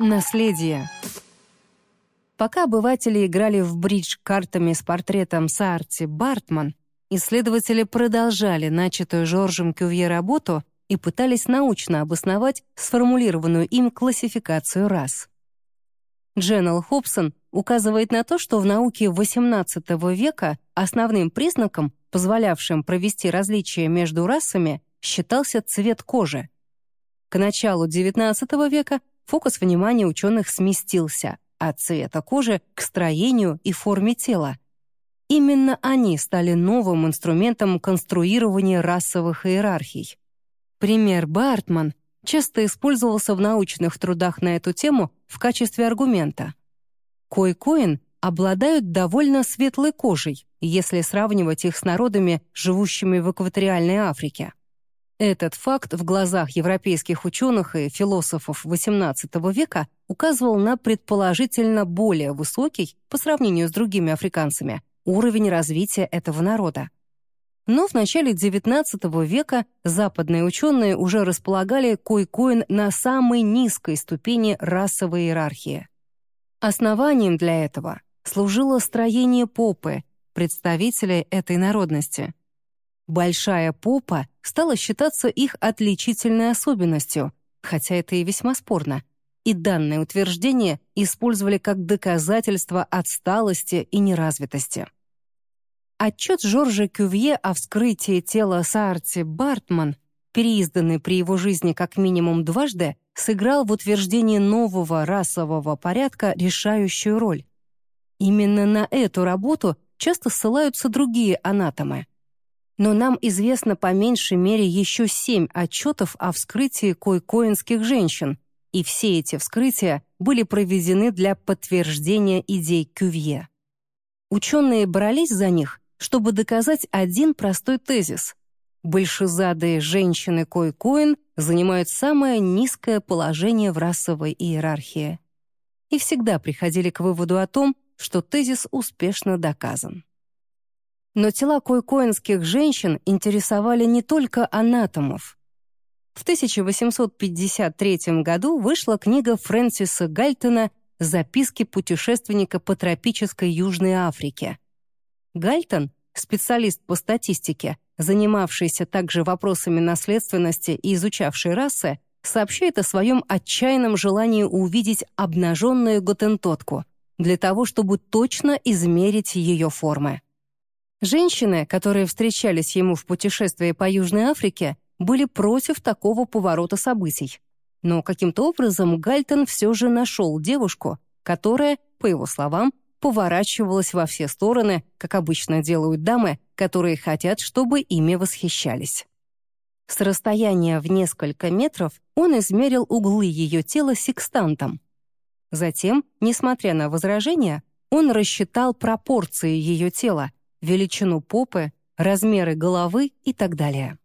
Наследие. Пока обыватели играли в бридж картами с портретом Саарти Бартман, исследователи продолжали начатую Жоржем Кювье работу и пытались научно обосновать сформулированную им классификацию рас. Дженнел Хобсон указывает на то, что в науке XVIII века основным признаком, позволявшим провести различия между расами, считался цвет кожи. К началу XIX века фокус внимания ученых сместился от цвета кожи к строению и форме тела. Именно они стали новым инструментом конструирования расовых иерархий. Пример Бартман часто использовался в научных трудах на эту тему в качестве аргумента. Койкоин обладают довольно светлой кожей, если сравнивать их с народами, живущими в экваториальной Африке. Этот факт в глазах европейских ученых и философов XVIII века указывал на предположительно более высокий, по сравнению с другими африканцами, уровень развития этого народа. Но в начале XIX века западные ученые уже располагали койкоин на самой низкой ступени расовой иерархии. Основанием для этого служило строение попы, представителей этой народности — Большая попа стала считаться их отличительной особенностью, хотя это и весьма спорно. И данное утверждение использовали как доказательство отсталости и неразвитости. Отчет Жоржа Кювье о вскрытии тела Саарти Бартман, переизданный при его жизни как минимум дважды, сыграл в утверждении нового расового порядка решающую роль. Именно на эту работу часто ссылаются другие анатомы — но нам известно по меньшей мере еще семь отчетов о вскрытии койкоинских женщин, и все эти вскрытия были проведены для подтверждения идей Кювье. Ученые брались за них, чтобы доказать один простой тезис. Большезадые женщины койкоин занимают самое низкое положение в расовой иерархии. И всегда приходили к выводу о том, что тезис успешно доказан. Но тела койкоинских женщин интересовали не только анатомов. В 1853 году вышла книга Фрэнсиса Гальтона «Записки путешественника по тропической Южной Африке». Гальтон, специалист по статистике, занимавшийся также вопросами наследственности и изучавший расы, сообщает о своем отчаянном желании увидеть обнаженную готентотку для того, чтобы точно измерить ее формы. Женщины, которые встречались ему в путешествии по Южной Африке, были против такого поворота событий. Но каким-то образом Гальтон все же нашел девушку, которая, по его словам, поворачивалась во все стороны, как обычно делают дамы, которые хотят, чтобы ими восхищались. С расстояния в несколько метров он измерил углы ее тела секстантом. Затем, несмотря на возражения, он рассчитал пропорции ее тела, величину попы, размеры головы и так далее.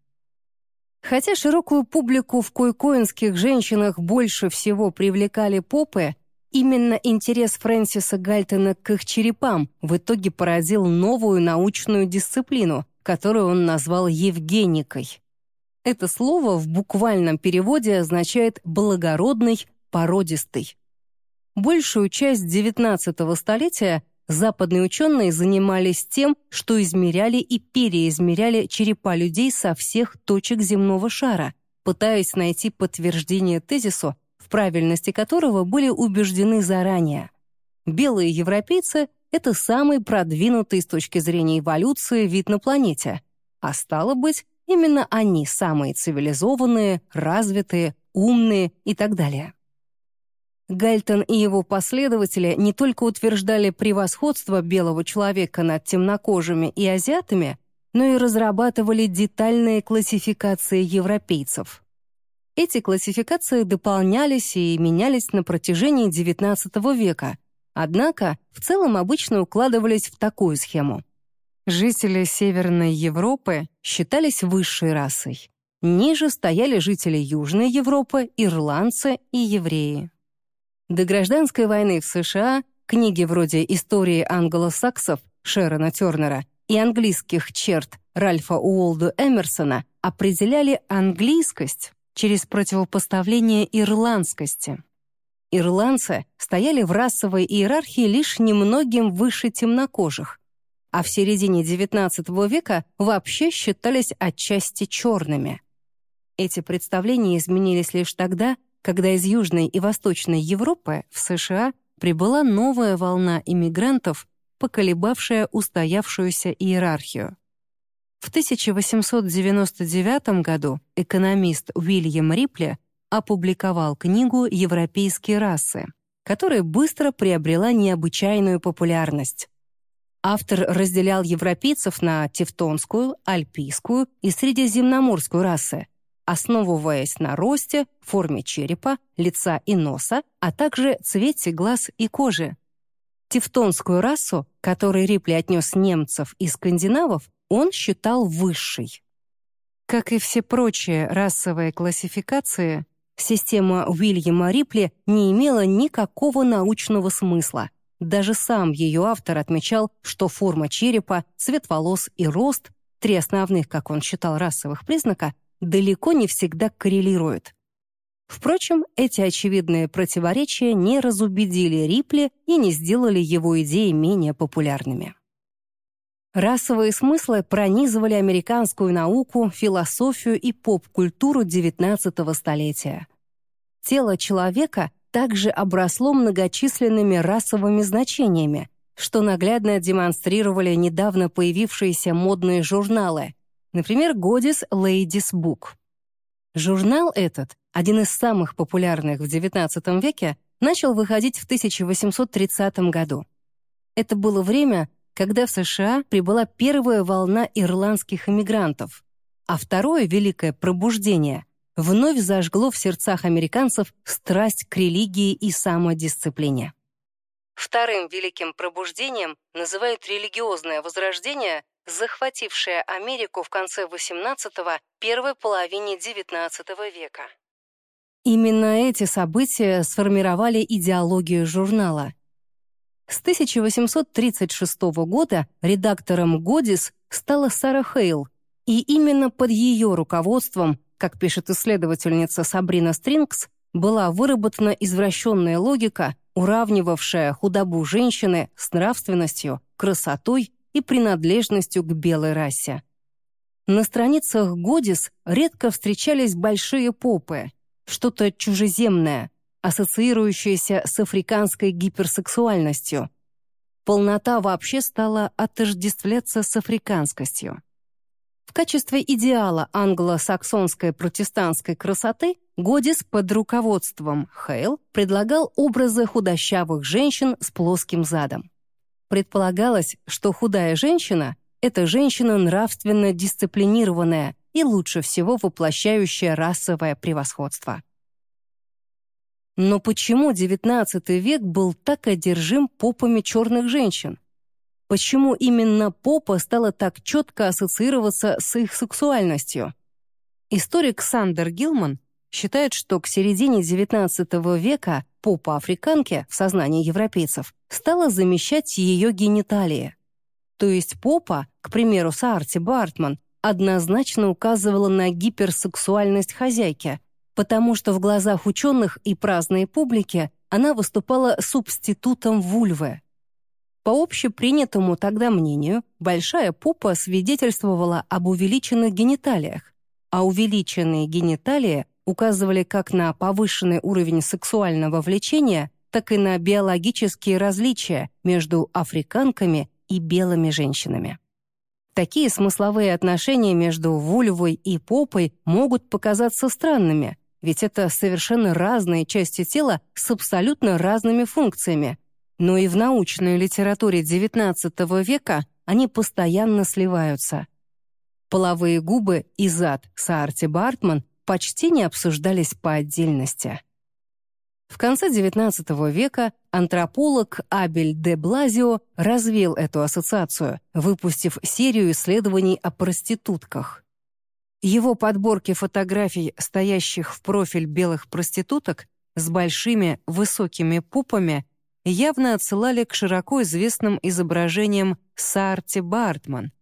Хотя широкую публику в койкоинских женщинах больше всего привлекали попы, именно интерес Фрэнсиса Гальтона к их черепам в итоге породил новую научную дисциплину, которую он назвал «евгеникой». Это слово в буквальном переводе означает «благородный», «породистый». Большую часть XIX столетия Западные ученые занимались тем, что измеряли и переизмеряли черепа людей со всех точек земного шара, пытаясь найти подтверждение тезису, в правильности которого были убеждены заранее. Белые европейцы — это самый продвинутый с точки зрения эволюции вид на планете, а стало быть, именно они самые цивилизованные, развитые, умные и так далее. Гальтон и его последователи не только утверждали превосходство белого человека над темнокожими и азиатами, но и разрабатывали детальные классификации европейцев. Эти классификации дополнялись и менялись на протяжении XIX века, однако в целом обычно укладывались в такую схему. Жители Северной Европы считались высшей расой. Ниже стояли жители Южной Европы, ирландцы и евреи. До гражданской войны в США книги вроде «Истории англосаксов» Шерона Тернера и «Английских черт» Ральфа Уолду Эмерсона определяли английскость через противопоставление ирландскости. Ирландцы стояли в расовой иерархии лишь немногим выше темнокожих, а в середине XIX века вообще считались отчасти черными. Эти представления изменились лишь тогда, когда из Южной и Восточной Европы в США прибыла новая волна иммигрантов, поколебавшая устоявшуюся иерархию. В 1899 году экономист Уильям Рипли опубликовал книгу «Европейские расы», которая быстро приобрела необычайную популярность. Автор разделял европейцев на тевтонскую, альпийскую и средиземноморскую расы, основываясь на росте, форме черепа, лица и носа, а также цвете глаз и кожи. Тевтонскую расу, которой Рипли отнес немцев и скандинавов, он считал высшей. Как и все прочие расовые классификации, система Уильяма Рипли не имела никакого научного смысла. Даже сам ее автор отмечал, что форма черепа, цвет волос и рост, три основных, как он считал, расовых признака, далеко не всегда коррелируют. Впрочем, эти очевидные противоречия не разубедили Рипли и не сделали его идеи менее популярными. Расовые смыслы пронизывали американскую науку, философию и поп-культуру XIX столетия. Тело человека также обросло многочисленными расовыми значениями, что наглядно демонстрировали недавно появившиеся модные журналы, например, Godis Ladies Book. Журнал этот, один из самых популярных в XIX веке, начал выходить в 1830 году. Это было время, когда в США прибыла первая волна ирландских иммигрантов, а второе великое пробуждение вновь зажгло в сердцах американцев страсть к религии и самодисциплине. Вторым великим пробуждением называют религиозное возрождение, захватившее Америку в конце XVIII – первой половине XIX века. Именно эти события сформировали идеологию журнала, с 1836 года редактором «Годис» стала Сара Хейл, и именно под ее руководством, как пишет исследовательница Сабрина Стрингс, была выработана извращенная логика, уравнивавшая худобу женщины с нравственностью, красотой и принадлежностью к белой расе. На страницах «Годис» редко встречались большие попы, что-то чужеземное, ассоциирующаяся с африканской гиперсексуальностью. Полнота вообще стала отождествляться с африканскостью. В качестве идеала англо-саксонской протестантской красоты Годис под руководством Хейл предлагал образы худощавых женщин с плоским задом. Предполагалось, что худая женщина — это женщина нравственно дисциплинированная и лучше всего воплощающая расовое превосходство. Но почему XIX век был так одержим попами черных женщин? Почему именно попа стала так четко ассоциироваться с их сексуальностью? Историк Сандер Гилман считает, что к середине XIX века попа африканки в сознании европейцев стала замещать ее гениталии. То есть попа, к примеру, Саарти Бартман, однозначно указывала на гиперсексуальность хозяйки, потому что в глазах ученых и праздной публики она выступала субститутом вульвы. По общепринятому тогда мнению, большая попа свидетельствовала об увеличенных гениталиях, а увеличенные гениталии указывали как на повышенный уровень сексуального влечения, так и на биологические различия между африканками и белыми женщинами. Такие смысловые отношения между вульвой и попой могут показаться странными, ведь это совершенно разные части тела с абсолютно разными функциями. Но и в научной литературе XIX века они постоянно сливаются. Половые губы и зад Саарти Бартман почти не обсуждались по отдельности. В конце XIX века антрополог Абель де Блазио развил эту ассоциацию, выпустив серию исследований о проститутках. Его подборки фотографий, стоящих в профиль белых проституток с большими высокими пупами, явно отсылали к широко известным изображениям Сарти Бартман.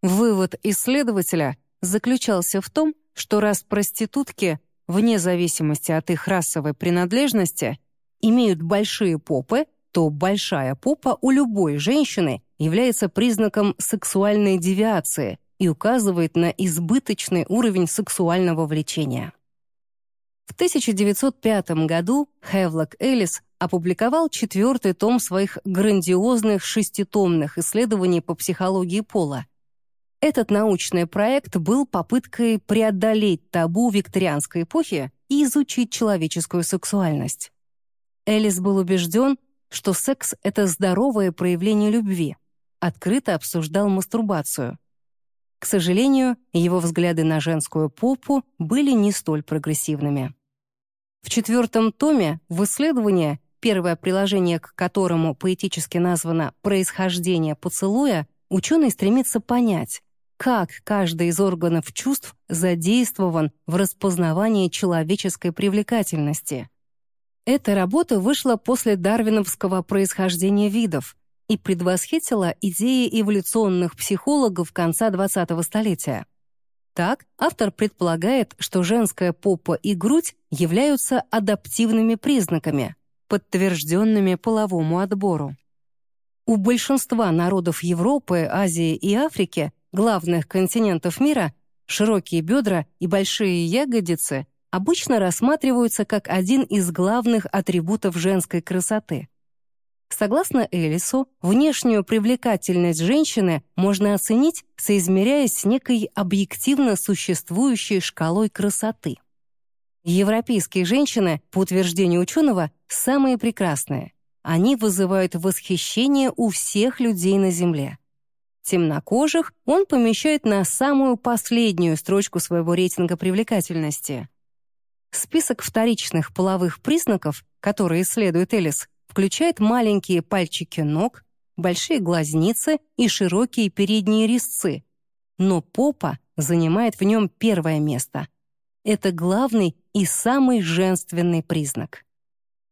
Вывод исследователя заключался в том, что раз проститутки, вне зависимости от их расовой принадлежности, имеют большие попы, то большая попа у любой женщины является признаком сексуальной девиации и указывает на избыточный уровень сексуального влечения. В 1905 году Хевлок Эллис опубликовал четвертый том своих грандиозных шеститомных исследований по психологии пола. Этот научный проект был попыткой преодолеть табу викторианской эпохи и изучить человеческую сексуальность. Элис был убежден, что секс — это здоровое проявление любви, открыто обсуждал мастурбацию. К сожалению, его взгляды на женскую попу были не столь прогрессивными. В четвертом томе в исследовании, первое приложение к которому поэтически названо «Происхождение поцелуя», ученый стремится понять, как каждый из органов чувств задействован в распознавании человеческой привлекательности. Эта работа вышла после дарвиновского происхождения видов и предвосхитила идеи эволюционных психологов конца 20-го столетия. Так, автор предполагает, что женская попа и грудь являются адаптивными признаками, подтвержденными половому отбору. У большинства народов Европы, Азии и Африки, главных континентов мира, широкие бедра и большие ягодицы обычно рассматриваются как один из главных атрибутов женской красоты. Согласно Элису, внешнюю привлекательность женщины можно оценить, соизмеряясь с некой объективно существующей шкалой красоты. Европейские женщины, по утверждению ученого, самые прекрасные. Они вызывают восхищение у всех людей на Земле. Темнокожих он помещает на самую последнюю строчку своего рейтинга привлекательности. Список вторичных половых признаков, которые исследует Элис, включает маленькие пальчики ног, большие глазницы и широкие передние резцы. Но попа занимает в нем первое место. Это главный и самый женственный признак.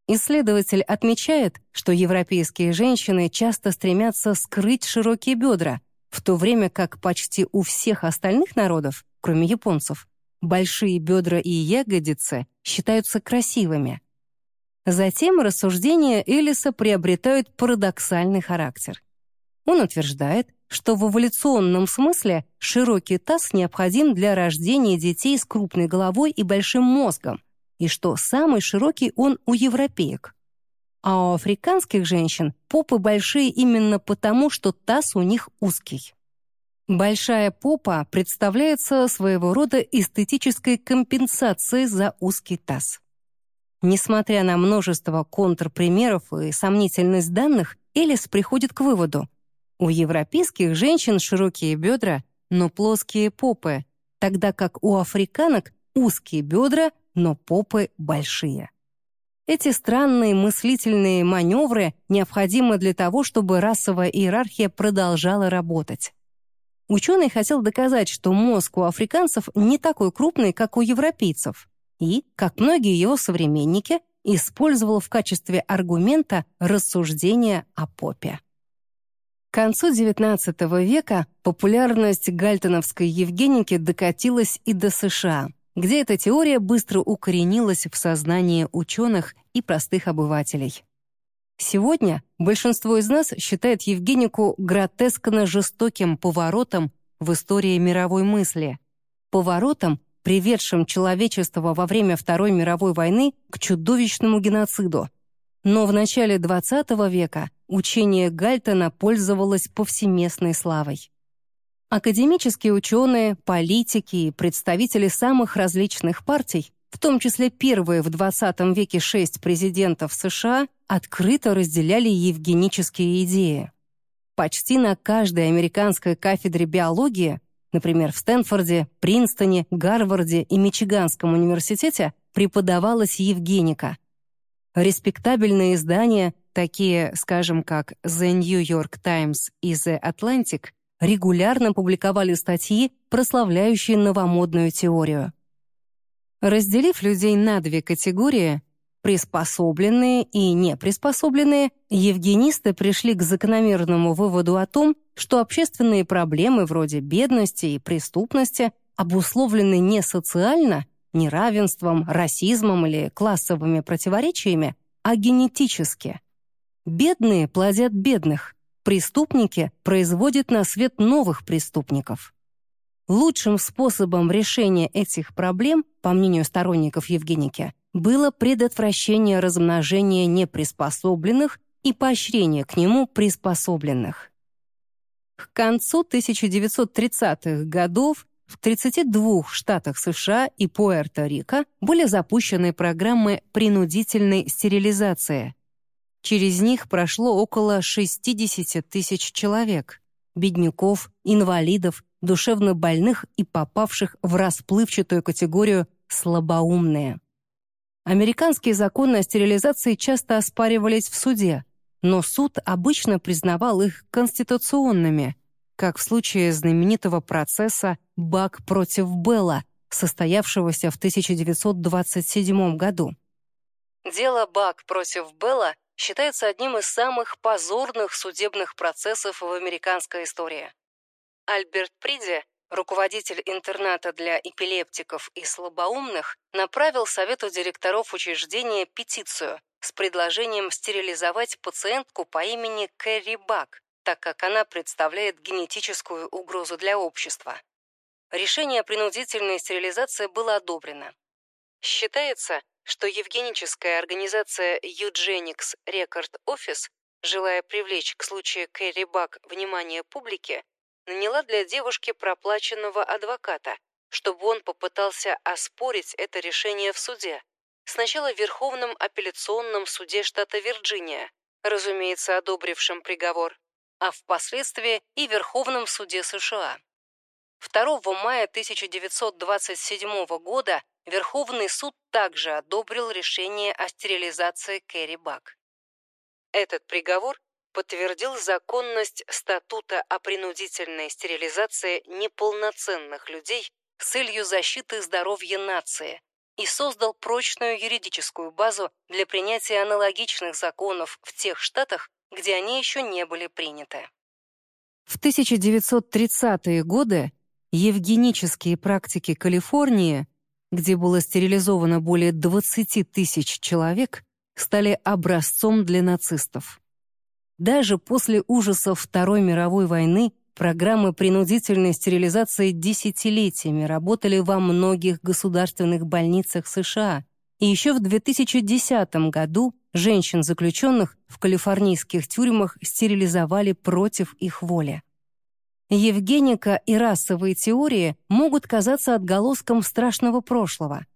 Исследователь отмечает, что европейские женщины часто стремятся скрыть широкие бедра, в то время как почти у всех остальных народов, кроме японцев, большие бедра и ягодицы считаются красивыми. Затем рассуждения Элиса приобретают парадоксальный характер. Он утверждает, что в эволюционном смысле широкий таз необходим для рождения детей с крупной головой и большим мозгом, и что самый широкий он у европеек. А у африканских женщин попы большие именно потому, что таз у них узкий. Большая попа представляется своего рода эстетической компенсацией за узкий таз. Несмотря на множество контрпримеров и сомнительность данных, Элис приходит к выводу. У европейских женщин широкие бедра, но плоские попы, тогда как у африканок узкие бедра, но попы большие. Эти странные мыслительные маневры необходимы для того, чтобы расовая иерархия продолжала работать. Ученый хотел доказать, что мозг у африканцев не такой крупный, как у европейцев и, как многие его современники, использовал в качестве аргумента рассуждения о попе. К концу XIX века популярность гальтоновской Евгеники докатилась и до США, где эта теория быстро укоренилась в сознании ученых и простых обывателей. Сегодня большинство из нас считает Евгенику гротескно жестоким поворотом в истории мировой мысли, поворотом, приведшим человечество во время Второй мировой войны к чудовищному геноциду. Но в начале XX века учение Гальтона пользовалось повсеместной славой. Академические ученые, политики и представители самых различных партий, в том числе первые в XX веке шесть президентов США, открыто разделяли евгенические идеи. Почти на каждой американской кафедре биологии Например, в Стэнфорде, Принстоне, Гарварде и Мичиганском университете преподавалась Евгеника. Респектабельные издания, такие, скажем, как The New York Times и The Atlantic, регулярно публиковали статьи, прославляющие новомодную теорию. Разделив людей на две категории, приспособленные и неприспособленные, евгенисты пришли к закономерному выводу о том, что общественные проблемы вроде бедности и преступности обусловлены не социально, неравенством, расизмом или классовыми противоречиями, а генетически. Бедные плодят бедных, преступники производят на свет новых преступников. Лучшим способом решения этих проблем, по мнению сторонников Евгеники, было предотвращение размножения неприспособленных и поощрение к нему приспособленных. К концу 1930-х годов в 32 штатах США и Пуэрто-Рико были запущены программы принудительной стерилизации. Через них прошло около 60 тысяч человек — бедняков, инвалидов, душевнобольных и попавших в расплывчатую категорию «слабоумные». Американские законы о стерилизации часто оспаривались в суде, но суд обычно признавал их конституционными, как в случае знаменитого процесса «Бак против Белла», состоявшегося в 1927 году. Дело Бак против Белла считается одним из самых позорных судебных процессов в американской истории. Альберт Приди, руководитель интерната для эпилептиков и слабоумных, направил совету директоров учреждения петицию с предложением стерилизовать пациентку по имени Кэрри Бак, так как она представляет генетическую угрозу для общества. Решение о принудительной стерилизации было одобрено. Считается, что евгеническая организация Eugenics Record Office, желая привлечь к случаю Кэрри Бак внимание публики, наняла для девушки проплаченного адвоката, чтобы он попытался оспорить это решение в суде. Сначала в Верховном апелляционном суде штата Вирджиния, разумеется, одобрившем приговор, а впоследствии и Верховном суде США. 2 мая 1927 года Верховный суд также одобрил решение о стерилизации Кэрри Бак. Этот приговор подтвердил законность статута о принудительной стерилизации неполноценных людей с целью защиты здоровья нации и создал прочную юридическую базу для принятия аналогичных законов в тех штатах, где они еще не были приняты. В 1930-е годы евгенические практики Калифорнии, где было стерилизовано более 20 тысяч человек, стали образцом для нацистов. Даже после ужасов Второй мировой войны программы принудительной стерилизации десятилетиями работали во многих государственных больницах США, и еще в 2010 году женщин-заключенных в калифорнийских тюрьмах стерилизовали против их воли. Евгеника и расовые теории могут казаться отголоском страшного прошлого,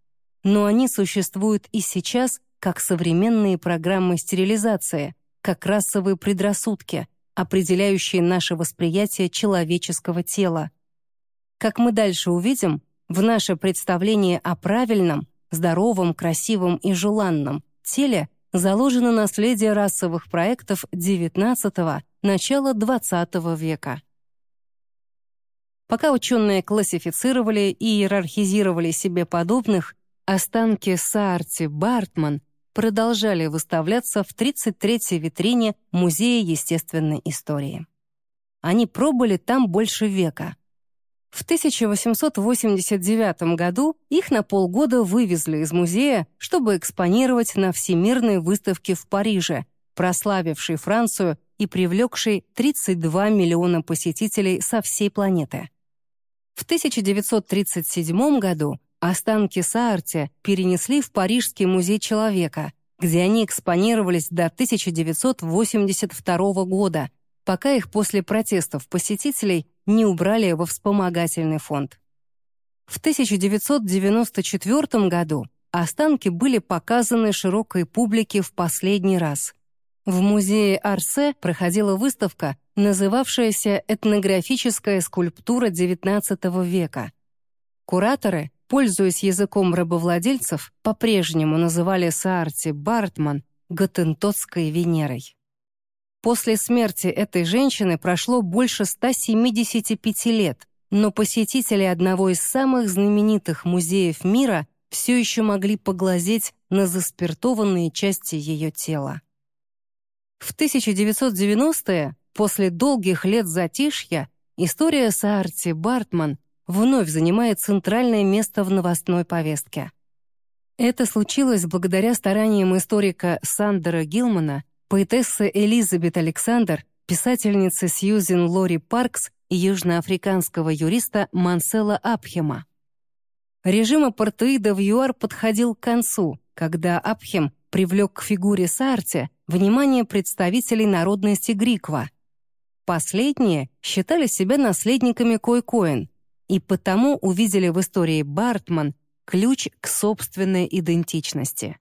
но они существуют и сейчас как современные программы стерилизации, как расовые предрассудки, определяющие наше восприятие человеческого тела. Как мы дальше увидим, в наше представление о правильном, здоровом, красивом и желанном теле заложено наследие расовых проектов XIX – начала XX века. Пока ученые классифицировали и иерархизировали себе подобных, останки Саарти Бартман продолжали выставляться в 33-й витрине Музея естественной истории. Они пробыли там больше века. В 1889 году их на полгода вывезли из музея, чтобы экспонировать на Всемирной выставке в Париже, прославившей Францию и привлекшей 32 миллиона посетителей со всей планеты. В 1937 году останки Саарте перенесли в Парижский музей человека, где они экспонировались до 1982 года, пока их после протестов посетителей не убрали во вспомогательный фонд. В 1994 году останки были показаны широкой публике в последний раз. В музее Арсе проходила выставка, называвшаяся «Этнографическая скульптура XIX века». Кураторы, пользуясь языком рабовладельцев, по-прежнему называли Саарти Бартман Готентотской Венерой. После смерти этой женщины прошло больше 175 лет, но посетители одного из самых знаменитых музеев мира все еще могли поглазеть на заспиртованные части ее тела. В 1990-е, после долгих лет затишья, история Саарти Бартман вновь занимает центральное место в новостной повестке. Это случилось благодаря стараниям историка Сандера Гилмана, поэтессы Элизабет Александр, писательницы Сьюзен Лори Паркс и южноафриканского юриста Мансела Апхема. Режим апартеида в ЮАР подходил к концу, когда Апхем привлек к фигуре Саарте внимание представителей народности Гриква. Последние считали себя наследниками Койкоин и потому увидели в истории Бартман ключ к собственной идентичности.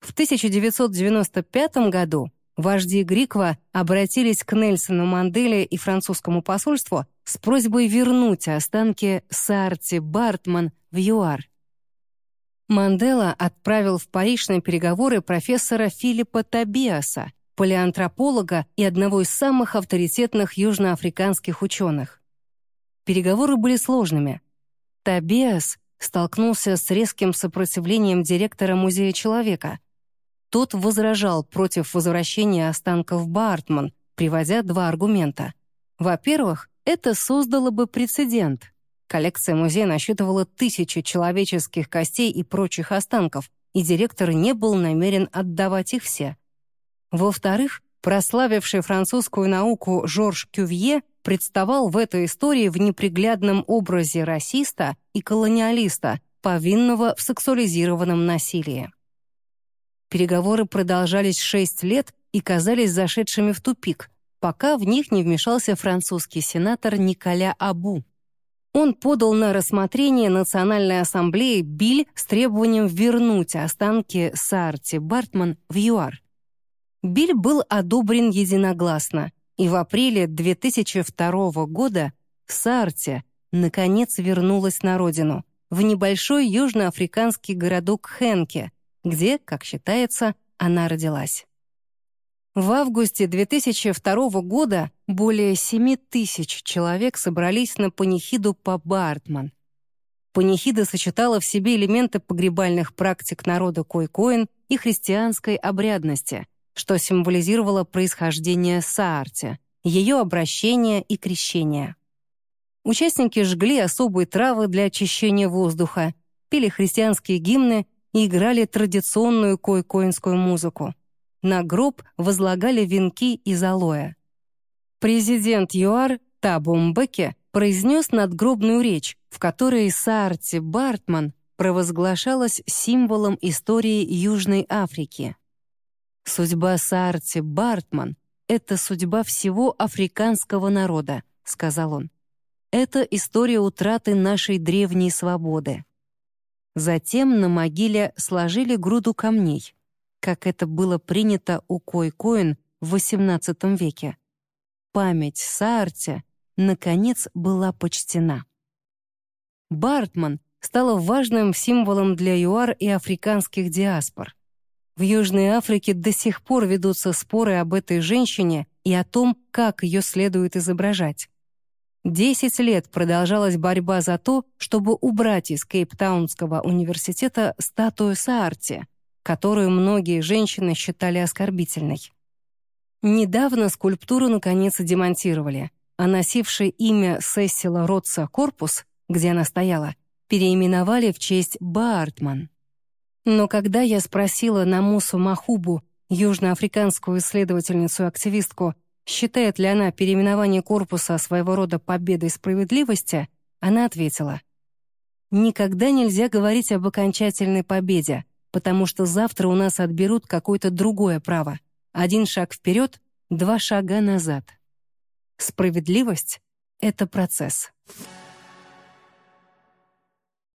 В 1995 году вожди Гриква обратились к Нельсону Манделе и французскому посольству с просьбой вернуть останки Сарти Бартман в ЮАР. Мандела отправил в Париж на переговоры профессора Филиппа Табиаса, палеантрополога и одного из самых авторитетных южноафриканских ученых. Переговоры были сложными. Табиас столкнулся с резким сопротивлением директора Музея человека. Тот возражал против возвращения останков Бартман, приводя два аргумента. Во-первых, это создало бы прецедент. Коллекция музея насчитывала тысячи человеческих костей и прочих останков, и директор не был намерен отдавать их все. Во-вторых, прославивший французскую науку Жорж Кювье представал в этой истории в неприглядном образе расиста и колониалиста, повинного в сексуализированном насилии. Переговоры продолжались шесть лет и казались зашедшими в тупик, пока в них не вмешался французский сенатор Николя Абу. Он подал на рассмотрение Национальной ассамблеи биль с требованием вернуть останки Сарти Бартман в ЮАР. Биль был одобрен единогласно, и в апреле 2002 года Сарти наконец вернулась на родину, в небольшой южноафриканский городок Хенке, где, как считается, она родилась. В августе 2002 года более 7 тысяч человек собрались на панихиду по Бартман. Панихида сочетала в себе элементы погребальных практик народа Койкоин и христианской обрядности — что символизировало происхождение Саарти, ее обращение и крещение. Участники жгли особые травы для очищения воздуха, пели христианские гимны и играли традиционную койкоинскую музыку. На гроб возлагали венки из алоэ. Президент ЮАР Табу Мбеке произнес надгробную речь, в которой Саарти Бартман провозглашалась символом истории Южной Африки. «Судьба Саарти Бартман — это судьба всего африканского народа», — сказал он. «Это история утраты нашей древней свободы». Затем на могиле сложили груду камней, как это было принято у Койкоин в XVIII веке. Память Саарти, наконец, была почтена. Бартман стала важным символом для ЮАР и африканских диаспор. В Южной Африке до сих пор ведутся споры об этой женщине и о том, как ее следует изображать. Десять лет продолжалась борьба за то, чтобы убрать из Кейптаунского университета статую Саарти, которую многие женщины считали оскорбительной. Недавно скульптуру наконец демонтировали, а носивший имя Сессила Ротса корпус, где она стояла, переименовали в честь Бартман. Но когда я спросила Намусу Махубу, южноафриканскую исследовательницу-активистку, считает ли она переименование корпуса своего рода победой справедливости, она ответила, «Никогда нельзя говорить об окончательной победе, потому что завтра у нас отберут какое-то другое право. Один шаг вперед, два шага назад. Справедливость — это процесс».